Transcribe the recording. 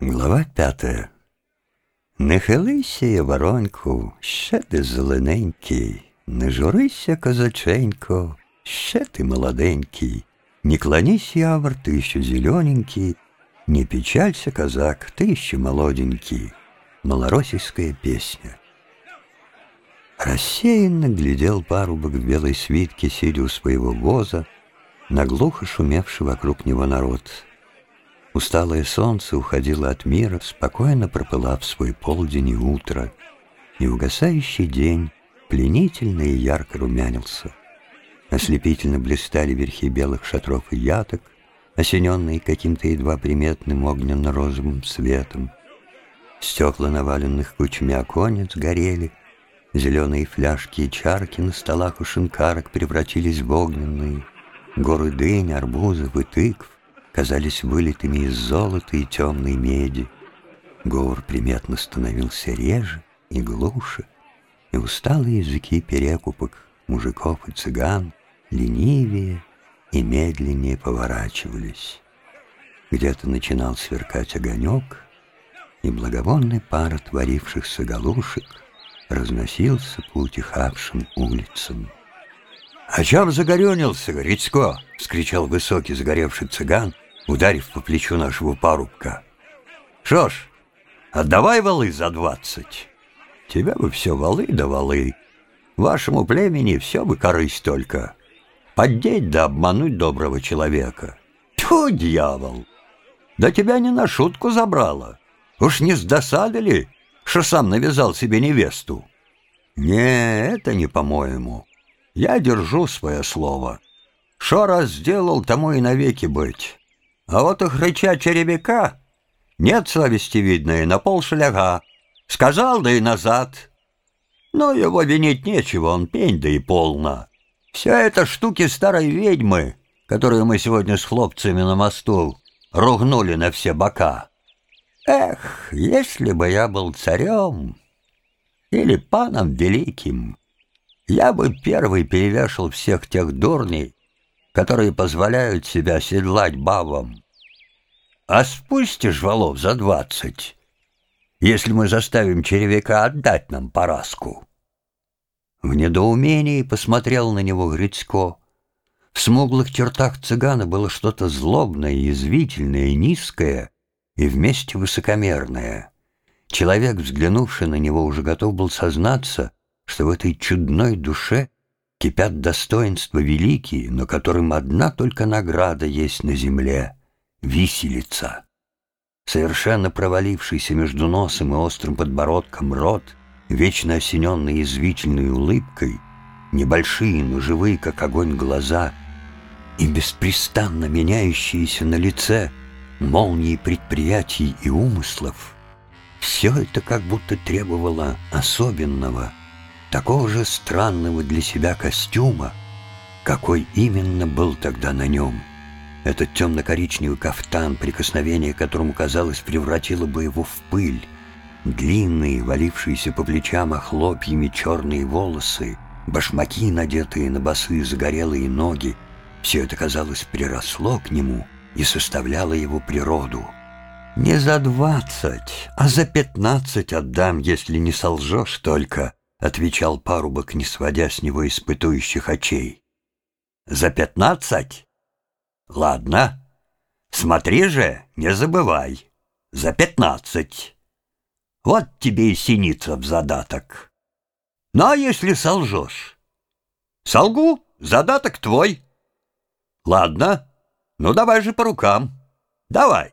Глава п'ята. Не хилися, я, вороньку, ще ти зелененький, не журися, козаченько, ще ти молоденький, не клонись, явор, ты еще зелененький, не печалься, казак, ты еще молоденький. Малороссийская песня. Рассеянно глядел парубок в белой свитке, сидя у своего воза, на глухо шумевший вокруг него народ — Усталое солнце уходило от мира, спокойно пропылав свой полдень и утро, и угасающий день пленительно и ярко румянился. Ослепительно блистали верхи белых шатров и яток, осененные каким-то едва приметным огненно-розовым светом. Стекла наваленных кучами оконец горели, зеленые фляжки и чарки на столах у шинкарок превратились в огненные, горы дынь, арбузов и тыкв, казались вылитыми из золота и темной меди. Говор приметно становился реже и глуше, и усталые языки перекупок мужиков и цыган ленивее и медленнее поворачивались. Где-то начинал сверкать огонек, и благовонный пар отворившихся галушек разносился по утихавшим улицам. «О чем загорюнился, Грицко?» — вскричал высокий загоревший цыган — ударив по плечу нашего парубка. «Шо ж, отдавай валы за двадцать. Тебя бы все валы да валы. Вашему племени все бы корысть только. Поддеть да обмануть доброго человека. Тьфу, дьявол! Да тебя не на шутку забрало. Уж не сдосадили, что сам навязал себе невесту? Не, это не по-моему. Я держу свое слово. Шо раз сделал, тому и навеки быть. А вот у хрыча черебяка нет совести, видно, и на полшляга. Сказал, да и назад. Но его винить нечего, он пень, да и полно. Все это штуки старой ведьмы, которую мы сегодня с хлопцами на мосту ругнули на все бока. Эх, если бы я был царем или паном великим, я бы первый перевешал всех тех дурней, которые позволяют себя седлать бабам. А спустишь валов за двадцать, если мы заставим червяка отдать нам пораску. В недоумении посмотрел на него Грицко. В смуглых чертах цыгана было что-то злобное, язвительное, низкое и вместе высокомерное. Человек, взглянувший на него, уже готов был сознаться, что в этой чудной душе Кипят достоинства великие, но которым одна только награда есть на земле — виселица. Совершенно провалившийся между носом и острым подбородком рот, вечно осененный извительной улыбкой, небольшие, но живые, как огонь, глаза и беспрестанно меняющиеся на лице молнии предприятий и умыслов — все это как будто требовало особенного — такого же странного для себя костюма, какой именно был тогда на нем. Этот темно-коричневый кафтан, прикосновение к которому, казалось, превратило бы его в пыль, длинные, валившиеся по плечам охлопьями черные волосы, башмаки, надетые на босые загорелые ноги, все это, казалось, приросло к нему и составляло его природу. «Не за двадцать, а за пятнадцать отдам, если не солжешь только», — отвечал парубок, не сводя с него испытующих очей. «За пятнадцать? Ладно. Смотри же, не забывай. За пятнадцать. Вот тебе и синица в задаток. Ну, а если солжешь? Солгу, задаток твой. Ладно, ну давай же по рукам. Давай».